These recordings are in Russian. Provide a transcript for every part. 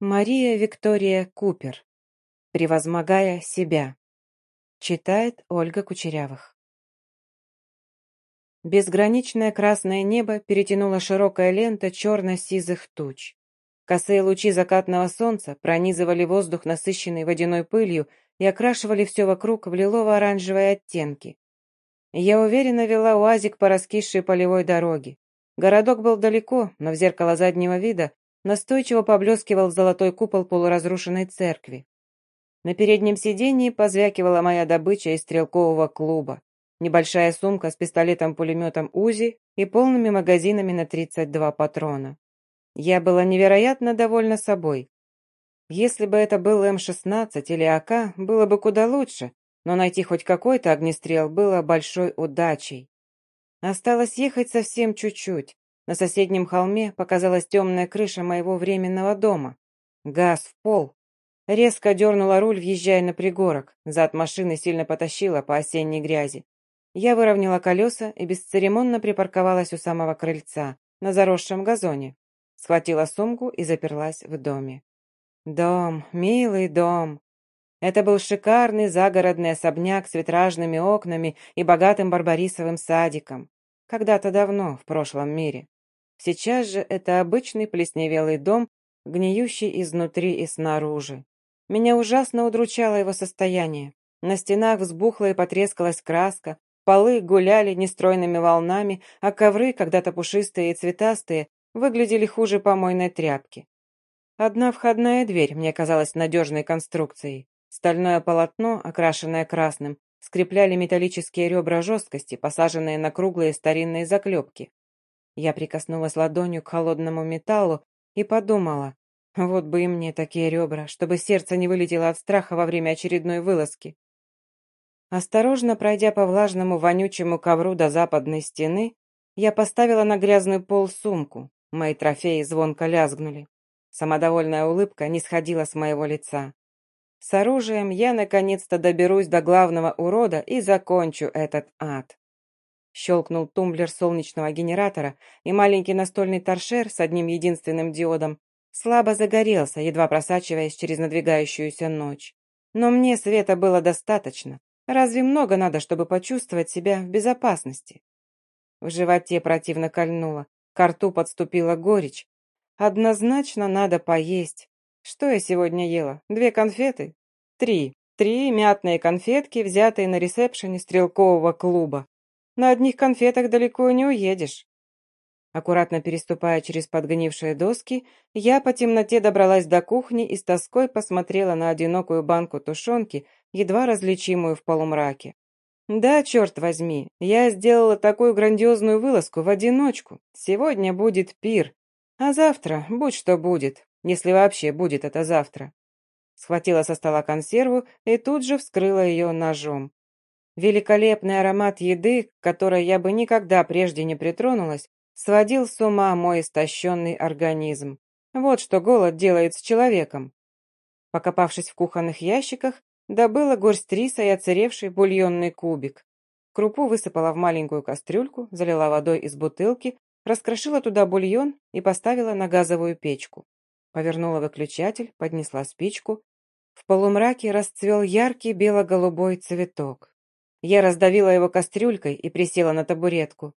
Мария Виктория Купер. Превозмогая себя. Читает Ольга Кучерявых. Безграничное красное небо перетянула широкая лента черно-сизых туч. Косые лучи закатного солнца пронизывали воздух, насыщенный водяной пылью, и окрашивали все вокруг в лилово-оранжевые оттенки. Я уверенно вела УАЗик по раскисшей полевой дороге. Городок был далеко, но в зеркало заднего вида настойчиво поблескивал золотой купол полуразрушенной церкви. На переднем сиденье позвякивала моя добыча из стрелкового клуба. Небольшая сумка с пистолетом-пулеметом УЗИ и полными магазинами на 32 патрона. Я была невероятно довольна собой. Если бы это был М-16 или АК, было бы куда лучше, но найти хоть какой-то огнестрел было большой удачей. Осталось ехать совсем чуть-чуть. На соседнем холме показалась темная крыша моего временного дома. Газ в пол. Резко дернула руль, въезжая на пригорок. Зад машины сильно потащила по осенней грязи. Я выровняла колеса и бесцеремонно припарковалась у самого крыльца, на заросшем газоне. Схватила сумку и заперлась в доме. Дом, милый дом. Это был шикарный загородный особняк с витражными окнами и богатым барбарисовым садиком. Когда-то давно, в прошлом мире. Сейчас же это обычный плесневелый дом, гниющий изнутри и снаружи. Меня ужасно удручало его состояние. На стенах взбухла и потрескалась краска, полы гуляли нестройными волнами, а ковры, когда-то пушистые и цветастые, выглядели хуже помойной тряпки. Одна входная дверь мне казалась надежной конструкцией. Стальное полотно, окрашенное красным, скрепляли металлические ребра жесткости, посаженные на круглые старинные заклепки. Я прикоснулась ладонью к холодному металлу и подумала, вот бы и мне такие ребра, чтобы сердце не вылетело от страха во время очередной вылазки. Осторожно пройдя по влажному вонючему ковру до западной стены, я поставила на грязный пол сумку. Мои трофеи звонко лязгнули. Самодовольная улыбка не сходила с моего лица. С оружием я наконец-то доберусь до главного урода и закончу этот ад. Щелкнул тумблер солнечного генератора, и маленький настольный торшер с одним единственным диодом слабо загорелся, едва просачиваясь через надвигающуюся ночь. Но мне света было достаточно. Разве много надо, чтобы почувствовать себя в безопасности? В животе противно кольнуло, к рту подступила горечь. Однозначно надо поесть. Что я сегодня ела? Две конфеты? Три. Три мятные конфетки, взятые на ресепшене стрелкового клуба. На одних конфетах далеко не уедешь. Аккуратно переступая через подгнившие доски, я по темноте добралась до кухни и с тоской посмотрела на одинокую банку тушенки, едва различимую в полумраке. Да, черт возьми, я сделала такую грандиозную вылазку в одиночку. Сегодня будет пир. А завтра, будь что будет, если вообще будет это завтра. Схватила со стола консерву и тут же вскрыла ее ножом. Великолепный аромат еды, к которой я бы никогда прежде не притронулась, сводил с ума мой истощенный организм. Вот что голод делает с человеком. Покопавшись в кухонных ящиках, добыла горсть риса и оцаревший бульонный кубик. Крупу высыпала в маленькую кастрюльку, залила водой из бутылки, раскрошила туда бульон и поставила на газовую печку. Повернула выключатель, поднесла спичку. В полумраке расцвел яркий бело-голубой цветок. Я раздавила его кастрюлькой и присела на табуретку.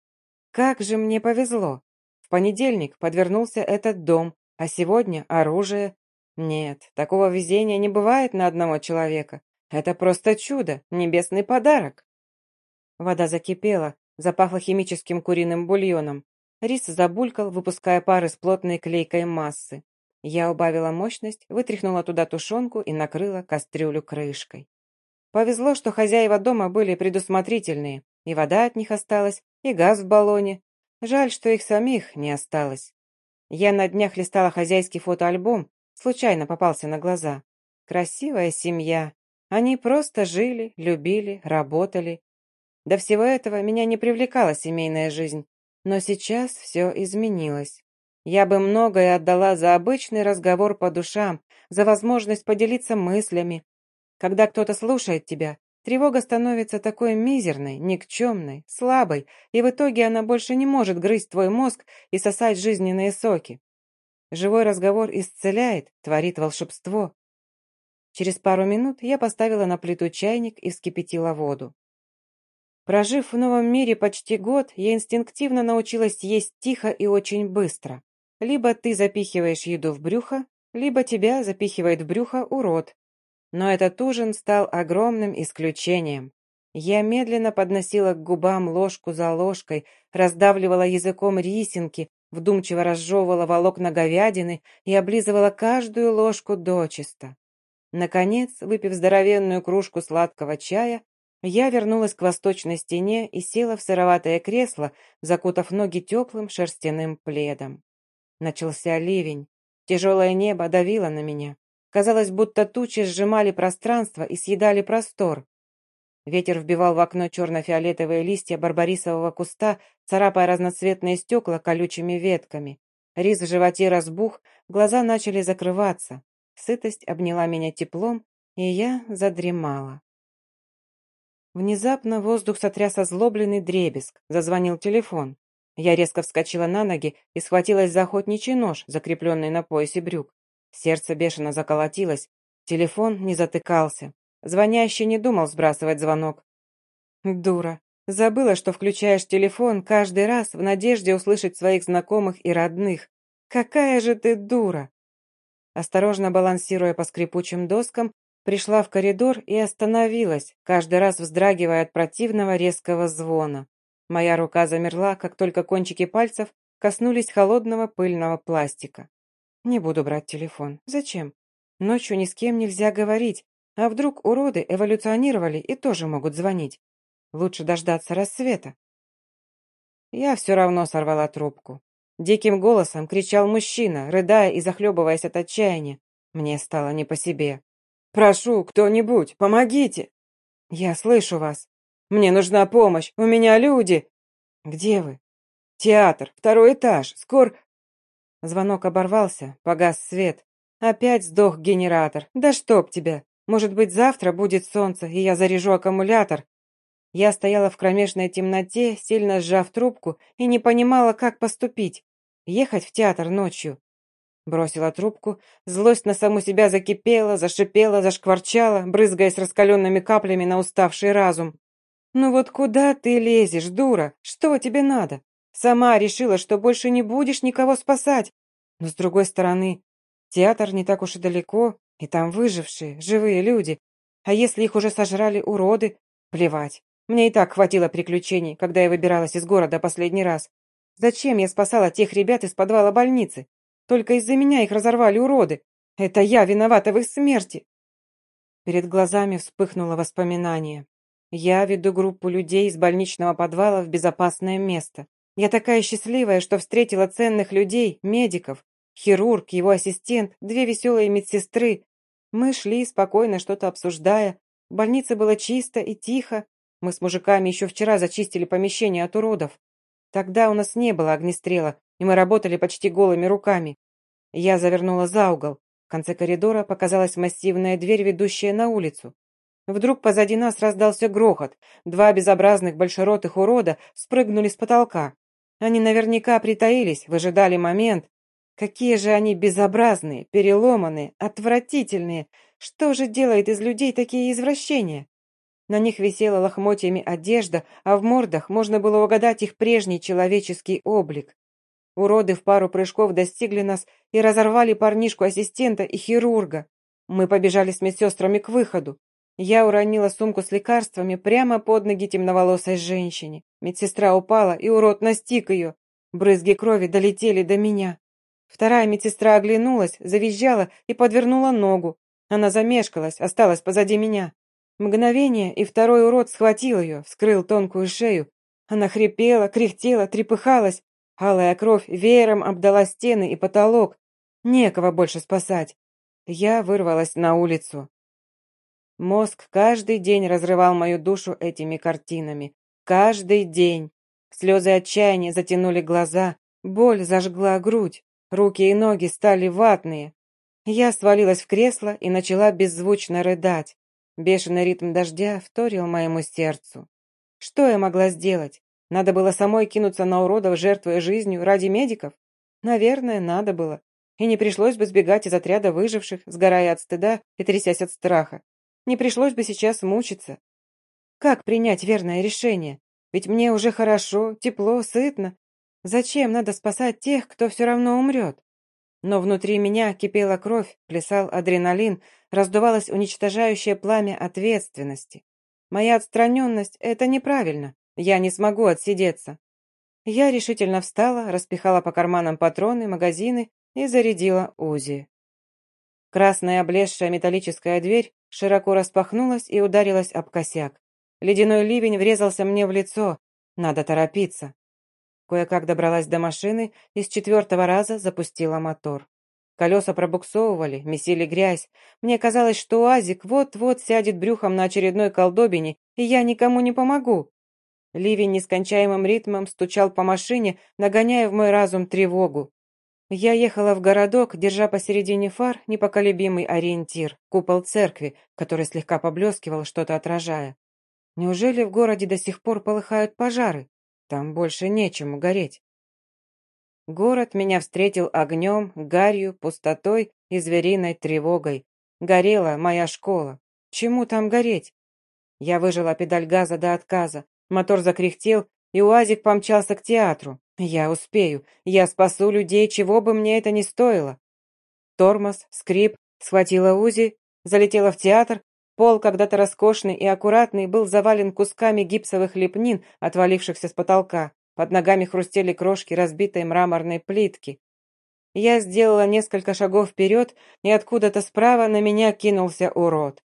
Как же мне повезло! В понедельник подвернулся этот дом, а сегодня оружие. Нет, такого везения не бывает на одного человека. Это просто чудо, небесный подарок. Вода закипела, запахло химическим куриным бульоном. Рис забулькал, выпуская пар из плотной клейкой массы. Я убавила мощность, вытряхнула туда тушенку и накрыла кастрюлю крышкой. Повезло, что хозяева дома были предусмотрительные, и вода от них осталась, и газ в баллоне. Жаль, что их самих не осталось. Я на днях листала хозяйский фотоальбом, случайно попался на глаза. Красивая семья. Они просто жили, любили, работали. До всего этого меня не привлекала семейная жизнь. Но сейчас все изменилось. Я бы многое отдала за обычный разговор по душам, за возможность поделиться мыслями, когда кто-то слушает тебя, тревога становится такой мизерной, никчемной, слабой, и в итоге она больше не может грызть твой мозг и сосать жизненные соки. Живой разговор исцеляет, творит волшебство. Через пару минут я поставила на плиту чайник и вскипятила воду. Прожив в новом мире почти год, я инстинктивно научилась есть тихо и очень быстро. Либо ты запихиваешь еду в брюхо, либо тебя запихивает в брюхо урод. Но этот ужин стал огромным исключением. Я медленно подносила к губам ложку за ложкой, раздавливала языком рисинки, вдумчиво разжевывала волокна говядины и облизывала каждую ложку дочисто. Наконец, выпив здоровенную кружку сладкого чая, я вернулась к восточной стене и села в сыроватое кресло, закутав ноги теплым шерстяным пледом. Начался ливень. Тяжелое небо давило на меня. Казалось, будто тучи сжимали пространство и съедали простор. Ветер вбивал в окно черно-фиолетовые листья барбарисового куста, царапая разноцветные стекла колючими ветками. Рис в животе разбух, глаза начали закрываться. Сытость обняла меня теплом, и я задремала. Внезапно воздух сотряс озлобленный дребезг, зазвонил телефон. Я резко вскочила на ноги и схватилась за охотничий нож, закрепленный на поясе брюк. Сердце бешено заколотилось, телефон не затыкался. Звонящий не думал сбрасывать звонок. Дура. Забыла, что включаешь телефон каждый раз в надежде услышать своих знакомых и родных. Какая же ты дура! Осторожно балансируя по скрипучим доскам, пришла в коридор и остановилась, каждый раз вздрагивая от противного резкого звона. Моя рука замерла, как только кончики пальцев коснулись холодного пыльного пластика. Не буду брать телефон. Зачем? Ночью ни с кем нельзя говорить, а вдруг уроды эволюционировали и тоже могут звонить? Лучше дождаться рассвета. Я все равно сорвала трубку. Диким голосом кричал мужчина, рыдая и захлебываясь от отчаяния. Мне стало не по себе. «Прошу, кто-нибудь, помогите!» «Я слышу вас. Мне нужна помощь, у меня люди!» «Где вы?» «Театр, второй этаж, скоро...» Звонок оборвался, погас свет. Опять сдох генератор. Да чтоб тебя! Может быть, завтра будет солнце, и я заряжу аккумулятор. Я стояла в кромешной темноте, сильно сжав трубку, и не понимала, как поступить. Ехать в театр ночью. Бросила трубку, злость на саму себя закипела, зашипела, зашкварчала, брызгаясь раскаленными каплями на уставший разум. «Ну вот куда ты лезешь, дура? Что тебе надо? Сама решила, что больше не будешь никого спасать. Но с другой стороны, театр не так уж и далеко, и там выжившие, живые люди. А если их уже сожрали уроды? Плевать. Мне и так хватило приключений, когда я выбиралась из города последний раз. Зачем я спасала тех ребят из подвала больницы? Только из-за меня их разорвали уроды. Это я виновата в их смерти. Перед глазами вспыхнуло воспоминание. Я веду группу людей из больничного подвала в безопасное место. Я такая счастливая, что встретила ценных людей, медиков, Хирург, его ассистент, две веселые медсестры. Мы шли, спокойно что-то обсуждая. В больнице было чисто и тихо. Мы с мужиками еще вчера зачистили помещение от уродов. Тогда у нас не было огнестрела, и мы работали почти голыми руками. Я завернула за угол. В конце коридора показалась массивная дверь, ведущая на улицу. Вдруг позади нас раздался грохот. Два безобразных большеротых урода спрыгнули с потолка. Они наверняка притаились, выжидали момент, Какие же они безобразные, переломанные, отвратительные. Что же делает из людей такие извращения? На них висела лохмотьями одежда, а в мордах можно было угадать их прежний человеческий облик. Уроды в пару прыжков достигли нас и разорвали парнишку-ассистента и хирурга. Мы побежали с медсестрами к выходу. Я уронила сумку с лекарствами прямо под ноги темноволосой женщине. Медсестра упала, и урод настиг ее. Брызги крови долетели до меня. Вторая медсестра оглянулась, завизжала и подвернула ногу. Она замешкалась, осталась позади меня. Мгновение, и второй урод схватил ее, вскрыл тонкую шею. Она хрипела, кряхтела, трепыхалась. Алая кровь веером обдала стены и потолок. Некого больше спасать. Я вырвалась на улицу. Мозг каждый день разрывал мою душу этими картинами. Каждый день. Слезы отчаяния затянули глаза, боль зажгла грудь. Руки и ноги стали ватные. Я свалилась в кресло и начала беззвучно рыдать. Бешеный ритм дождя вторил моему сердцу. Что я могла сделать? Надо было самой кинуться на уродов, жертвуя жизнью ради медиков? Наверное, надо было. и не пришлось бы сбегать из отряда выживших, сгорая от стыда и трясясь от страха. Не пришлось бы сейчас мучиться. Как принять верное решение? Ведь мне уже хорошо, тепло, сытно. Зачем надо спасать тех, кто все равно умрет? Но внутри меня кипела кровь, плясал адреналин, раздувалось уничтожающее пламя ответственности. Моя отстраненность — это неправильно. Я не смогу отсидеться. Я решительно встала, распихала по карманам патроны, магазины и зарядила УЗИ. Красная облезшая металлическая дверь широко распахнулась и ударилась об косяк. Ледяной ливень врезался мне в лицо. Надо торопиться. Кое-как добралась до машины и с четвертого раза запустила мотор. Колеса пробуксовывали, месили грязь. Мне казалось, что УАЗик вот-вот сядет брюхом на очередной колдобине, и я никому не помогу. Ливень нескончаемым ритмом стучал по машине, нагоняя в мой разум тревогу. Я ехала в городок, держа посередине фар непоколебимый ориентир, купол церкви, который слегка поблескивал, что-то отражая. Неужели в городе до сих пор полыхают пожары? Там больше нечему гореть. Город меня встретил огнем, гарью, пустотой и звериной тревогой. Горела моя школа. Чему там гореть? Я выжила педаль газа до отказа. Мотор закряхтел, и УАЗик помчался к театру. Я успею. Я спасу людей, чего бы мне это ни стоило. Тормоз, скрип, схватила УЗИ, залетела в театр. Пол, когда-то роскошный и аккуратный, был завален кусками гипсовых лепнин, отвалившихся с потолка. Под ногами хрустели крошки разбитой мраморной плитки. Я сделала несколько шагов вперед, и откуда-то справа на меня кинулся урод.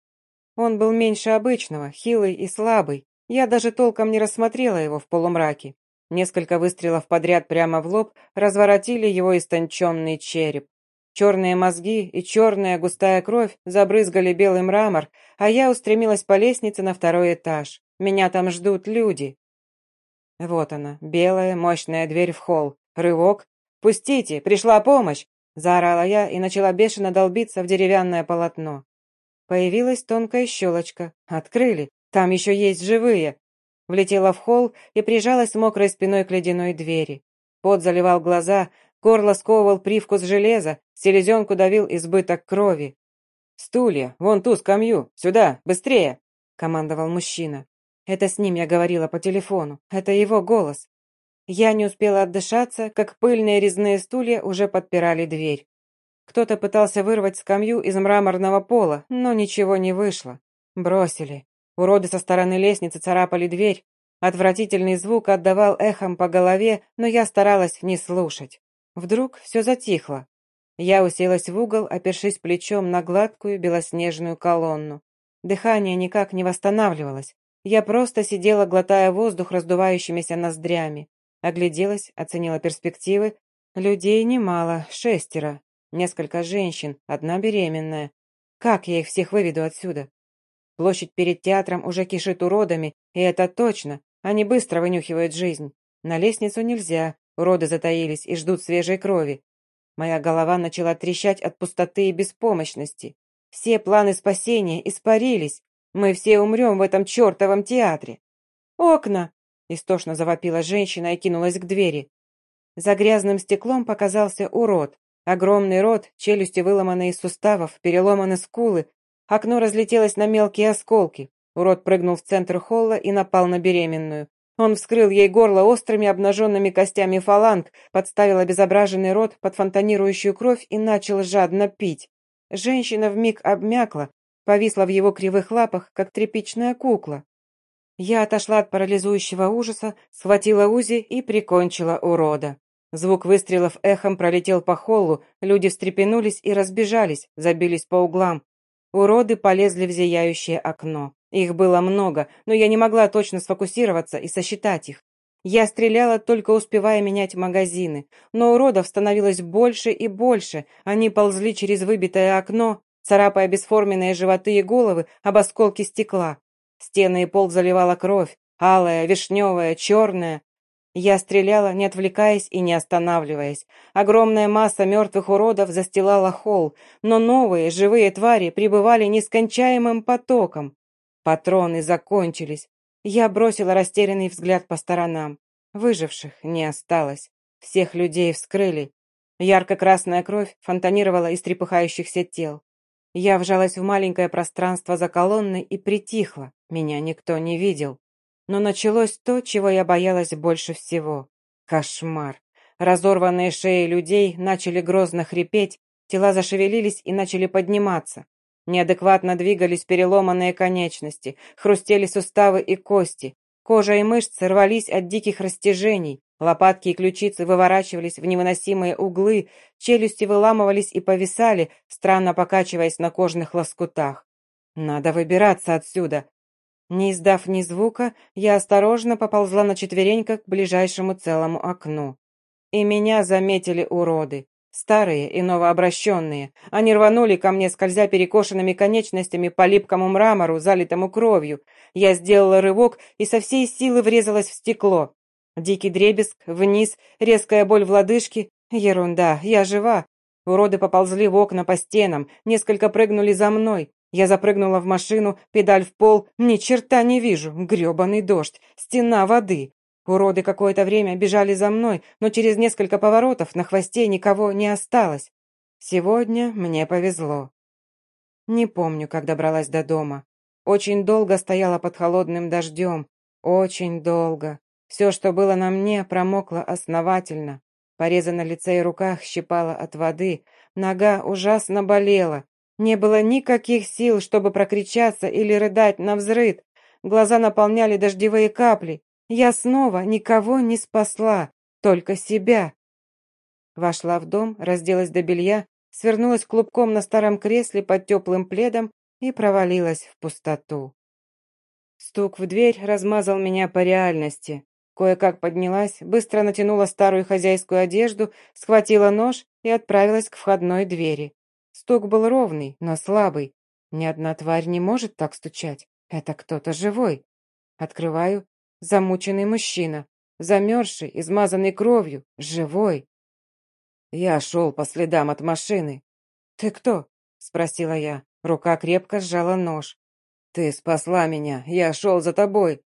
Он был меньше обычного, хилый и слабый. Я даже толком не рассмотрела его в полумраке. Несколько выстрелов подряд прямо в лоб разворотили его истонченный череп. Черные мозги и черная густая кровь забрызгали белый мрамор, а я устремилась по лестнице на второй этаж. Меня там ждут люди. Вот она, белая, мощная дверь в холл. Рывок. «Пустите! Пришла помощь!» Заорала я и начала бешено долбиться в деревянное полотно. Появилась тонкая щелочка. Открыли. Там еще есть живые. Влетела в холл и прижалась мокрой спиной к ледяной двери. Пот заливал глаза, горло сковывал привкус железа, селезенку давил избыток крови. «Стулья! Вон ту скамью! Сюда! Быстрее!» — командовал мужчина. Это с ним я говорила по телефону. Это его голос. Я не успела отдышаться, как пыльные резные стулья уже подпирали дверь. Кто-то пытался вырвать скамью из мраморного пола, но ничего не вышло. Бросили. Уроды со стороны лестницы царапали дверь. Отвратительный звук отдавал эхом по голове, но я старалась не слушать. Вдруг все затихло. Я уселась в угол, опершись плечом на гладкую белоснежную колонну. Дыхание никак не восстанавливалось. Я просто сидела, глотая воздух раздувающимися ноздрями. Огляделась, оценила перспективы. Людей немало, шестеро. Несколько женщин, одна беременная. Как я их всех выведу отсюда? Площадь перед театром уже кишит уродами, и это точно. Они быстро вынюхивают жизнь. На лестницу нельзя, уроды затаились и ждут свежей крови. Моя голова начала трещать от пустоты и беспомощности. Все планы спасения испарились. Мы все умрем в этом чертовом театре. Окна! Истошно завопила женщина и кинулась к двери. За грязным стеклом показался урод. Огромный рот, челюсти выломаны из суставов, переломаны скулы. Окно разлетелось на мелкие осколки. Урод прыгнул в центр холла и напал на беременную. Он вскрыл ей горло острыми обнаженными костями фаланг, подставил обезображенный рот под фонтанирующую кровь и начал жадно пить. Женщина вмиг обмякла, повисла в его кривых лапах, как тряпичная кукла. Я отошла от парализующего ужаса, схватила Узи и прикончила урода. Звук выстрелов эхом пролетел по холлу, люди встрепенулись и разбежались, забились по углам. Уроды полезли в зияющее окно. Их было много, но я не могла точно сфокусироваться и сосчитать их. Я стреляла, только успевая менять магазины, но уродов становилось больше и больше. Они ползли через выбитое окно, царапая бесформенные животы и головы об осколки стекла. Стены и пол заливала кровь, алая, вишневая, черная. Я стреляла, не отвлекаясь и не останавливаясь. Огромная масса мертвых уродов застилала холл, но новые, живые твари прибывали нескончаемым потоком. Патроны закончились. Я бросила растерянный взгляд по сторонам. Выживших не осталось. Всех людей вскрыли. Ярко-красная кровь фонтанировала из трепыхающихся тел. Я вжалась в маленькое пространство за колонной и притихла. Меня никто не видел. Но началось то, чего я боялась больше всего. Кошмар. Разорванные шеи людей начали грозно хрипеть, тела зашевелились и начали подниматься. Неадекватно двигались переломанные конечности, хрустели суставы и кости. Кожа и мышцы рвались от диких растяжений, лопатки и ключицы выворачивались в невыносимые углы, челюсти выламывались и повисали, странно покачиваясь на кожных лоскутах. «Надо выбираться отсюда!» Не издав ни звука, я осторожно поползла на четвереньках к ближайшему целому окну. И меня заметили уроды. Старые и новообращенные. Они рванули ко мне, скользя перекошенными конечностями по липкому мрамору, залитому кровью. Я сделала рывок и со всей силы врезалась в стекло. Дикий дребезг, вниз, резкая боль в лодыжке. Ерунда, я жива. Уроды поползли в окна по стенам, несколько прыгнули за мной. Я запрыгнула в машину, педаль в пол, ни черта не вижу, грёбаный дождь, стена воды. Уроды какое-то время бежали за мной, но через несколько поворотов на хвосте никого не осталось. Сегодня мне повезло. Не помню, как добралась до дома. Очень долго стояла под холодным дождем. Очень долго. Все, что было на мне, промокло основательно. Порезы на лице и руках щипало от воды. Нога ужасно болела. Не было никаких сил, чтобы прокричаться или рыдать на взрыд. Глаза наполняли дождевые капли. Я снова никого не спасла, только себя. Вошла в дом, разделась до белья, свернулась клубком на старом кресле под теплым пледом и провалилась в пустоту. Стук в дверь размазал меня по реальности. Кое-как поднялась, быстро натянула старую хозяйскую одежду, схватила нож и отправилась к входной двери. Стук был ровный, но слабый. Ни одна тварь не может так стучать. Это кто-то живой. Открываю, Замученный мужчина, замерзший, измазанный кровью, живой. Я шел по следам от машины. «Ты кто?» — спросила я. Рука крепко сжала нож. «Ты спасла меня, я шел за тобой».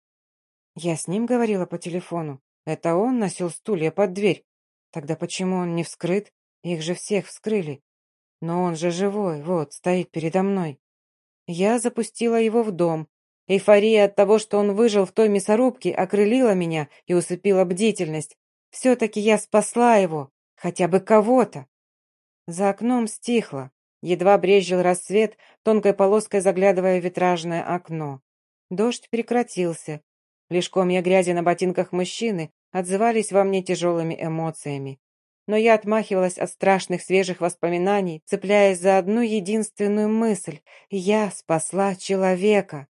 Я с ним говорила по телефону. Это он носил стулья под дверь. Тогда почему он не вскрыт? Их же всех вскрыли. Но он же живой, вот, стоит передо мной. Я запустила его в дом, Эйфория от того, что он выжил в той мясорубке, окрылила меня и усыпила бдительность. Все-таки я спасла его, хотя бы кого-то. За окном стихло. Едва брезжил рассвет, тонкой полоской заглядывая в витражное окно. Дождь прекратился. Лишь комья грязи на ботинках мужчины отзывались во мне тяжелыми эмоциями. Но я отмахивалась от страшных свежих воспоминаний, цепляясь за одну единственную мысль. Я спасла человека.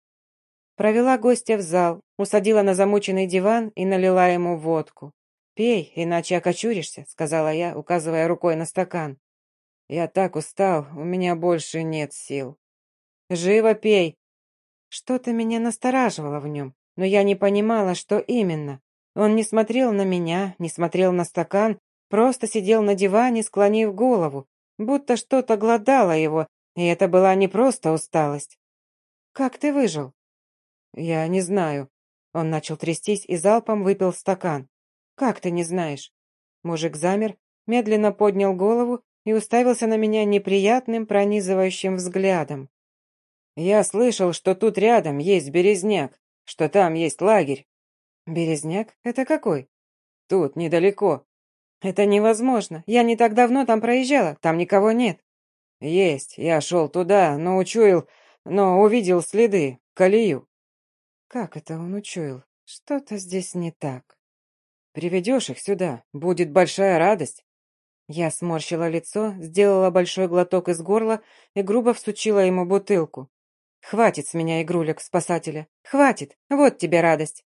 Провела гостя в зал, усадила на замученный диван и налила ему водку. «Пей, иначе окочуришься», — сказала я, указывая рукой на стакан. «Я так устал, у меня больше нет сил». «Живо пей!» Что-то меня настораживало в нем, но я не понимала, что именно. Он не смотрел на меня, не смотрел на стакан, просто сидел на диване, склонив голову, будто что-то глодало его, и это была не просто усталость. «Как ты выжил?» «Я не знаю». Он начал трястись и залпом выпил стакан. «Как ты не знаешь?» Мужик замер, медленно поднял голову и уставился на меня неприятным пронизывающим взглядом. «Я слышал, что тут рядом есть березняк, что там есть лагерь». «Березняк? Это какой?» «Тут, недалеко». «Это невозможно. Я не так давно там проезжала, там никого нет». «Есть. Я шел туда, но учуял, но увидел следы, колею. Как это он учуял? Что-то здесь не так. Приведешь их сюда, будет большая радость. Я сморщила лицо, сделала большой глоток из горла и грубо всучила ему бутылку. «Хватит с меня игрулек спасателя! Хватит! Вот тебе радость!»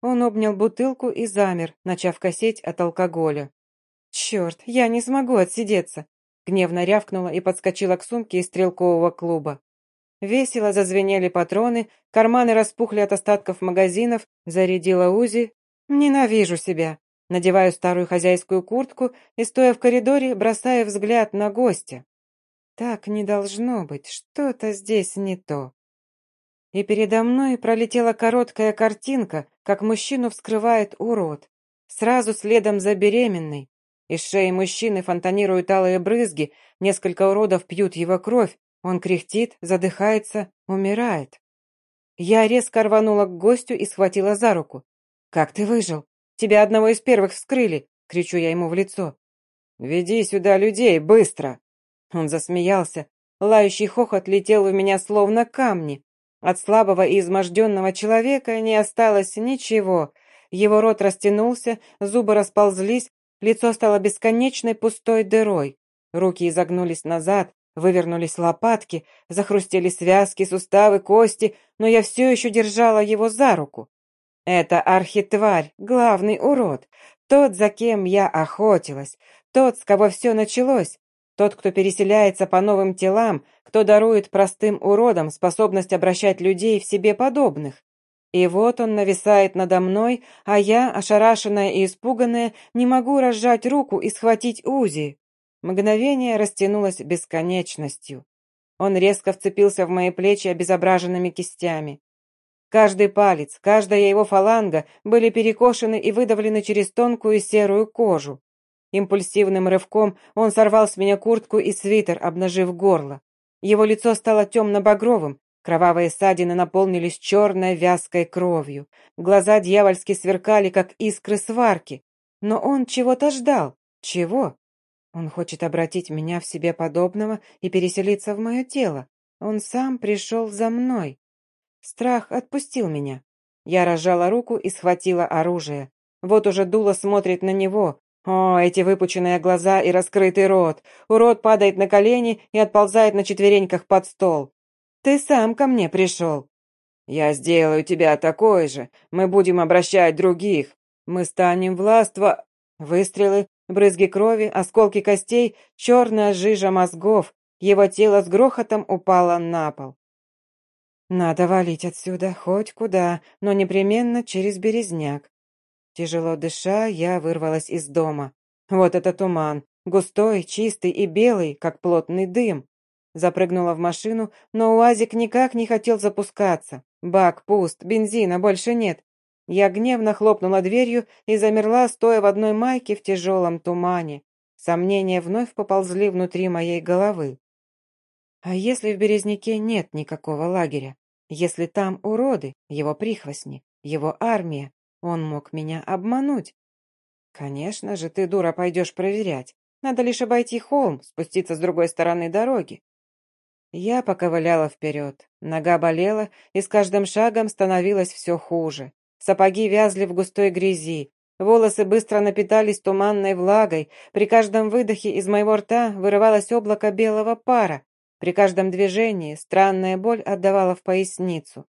Он обнял бутылку и замер, начав косеть от алкоголя. «Черт, я не смогу отсидеться!» Гневно рявкнула и подскочила к сумке из стрелкового клуба. Весело зазвенели патроны, карманы распухли от остатков магазинов, зарядила УЗИ. Ненавижу себя. Надеваю старую хозяйскую куртку и, стоя в коридоре, бросаю взгляд на гостя. Так не должно быть, что-то здесь не то. И передо мной пролетела короткая картинка, как мужчину вскрывает урод. Сразу следом за беременной. Из шеи мужчины фонтанируют алые брызги, несколько уродов пьют его кровь, он кряхтит, задыхается, умирает. Я резко рванула к гостю и схватила за руку. «Как ты выжил? Тебя одного из первых вскрыли!» — кричу я ему в лицо. «Веди сюда людей, быстро!» Он засмеялся. Лающий хохот летел в меня словно камни. От слабого и изможденного человека не осталось ничего. Его рот растянулся, зубы расползлись, лицо стало бесконечной пустой дырой. Руки изогнулись назад, вывернулись лопатки, захрустели связки, суставы, кости, но я все еще держала его за руку. Это архитварь, главный урод, тот, за кем я охотилась, тот, с кого все началось, тот, кто переселяется по новым телам, кто дарует простым уродам способность обращать людей в себе подобных. И вот он нависает надо мной, а я, ошарашенная и испуганная, не могу разжать руку и схватить Узи. Мгновение растянулось бесконечностью. Он резко вцепился в мои плечи обезображенными кистями. Каждый палец, каждая его фаланга были перекошены и выдавлены через тонкую серую кожу. Импульсивным рывком он сорвал с меня куртку и свитер, обнажив горло. Его лицо стало темно-багровым, кровавые ссадины наполнились черной вязкой кровью. Глаза дьявольски сверкали, как искры сварки. Но он чего-то ждал. Чего? Он хочет обратить меня в себе подобного и переселиться в мое тело. Он сам пришел за мной. Страх отпустил меня. Я разжала руку и схватила оружие. Вот уже дуло смотрит на него. О, эти выпученные глаза и раскрытый рот. Урод падает на колени и отползает на четвереньках под стол. Ты сам ко мне пришел. Я сделаю тебя такой же. Мы будем обращать других. Мы станем властво... Выстрелы, брызги крови, осколки костей, черная жижа мозгов. Его тело с грохотом упало на пол. Надо валить отсюда, хоть куда, но непременно через березняк. Тяжело дыша, я вырвалась из дома. Вот это туман, густой, чистый и белый, как плотный дым. Запрыгнула в машину, но УАЗик никак не хотел запускаться. Бак пуст, бензина больше нет. Я гневно хлопнула дверью и замерла, стоя в одной майке в тяжелом тумане. Сомнения вновь поползли внутри моей головы. А если в Березняке нет никакого лагеря? Если там уроды, его прихвостни, его армия, он мог меня обмануть? Конечно же, ты, дура, пойдешь проверять. Надо лишь обойти холм, спуститься с другой стороны дороги. Я поковыляла вперед. Нога болела, и с каждым шагом становилось все хуже. Сапоги вязли в густой грязи. Волосы быстро напитались туманной влагой. При каждом выдохе из моего рта вырывалось облако белого пара. При каждом движении странная боль отдавала в поясницу.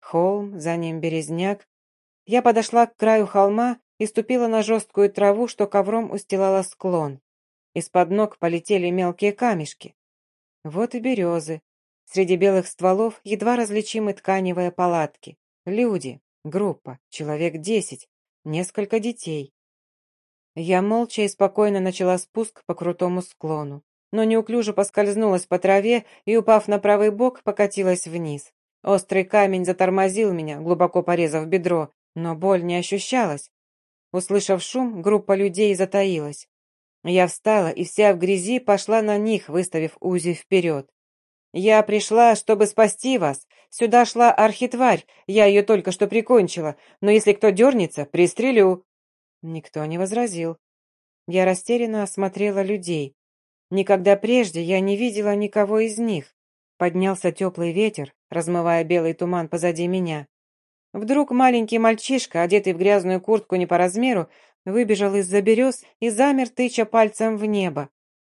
Холм, за ним березняк. Я подошла к краю холма и ступила на жесткую траву, что ковром устилала склон. Из-под ног полетели мелкие камешки. Вот и березы. Среди белых стволов едва различимы тканевые палатки. Люди, группа, человек десять, несколько детей. Я молча и спокойно начала спуск по крутому склону но неуклюже поскользнулась по траве и, упав на правый бок, покатилась вниз. Острый камень затормозил меня, глубоко порезав бедро, но боль не ощущалась. Услышав шум, группа людей затаилась. Я встала и вся в грязи пошла на них, выставив Узи вперед. «Я пришла, чтобы спасти вас. Сюда шла архитварь, я ее только что прикончила, но если кто дернется, пристрелю». Никто не возразил. Я растерянно осмотрела людей. Никогда прежде я не видела никого из них. Поднялся теплый ветер, размывая белый туман позади меня. Вдруг маленький мальчишка, одетый в грязную куртку не по размеру, выбежал из-за берез и замер, тыча пальцем в небо.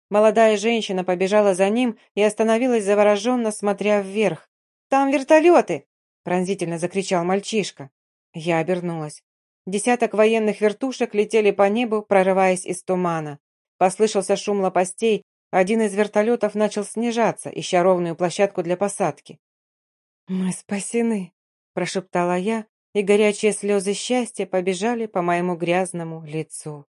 Молодая женщина побежала за ним и остановилась завороженно, смотря вверх. «Там вертолеты!» — пронзительно закричал мальчишка. Я обернулась. Десяток военных вертушек летели по небу, прорываясь из тумана. Послышался шум лопастей, один из вертолетов начал снижаться, ища ровную площадку для посадки. «Мы спасены», — прошептала я, и горячие слезы счастья побежали по моему грязному лицу.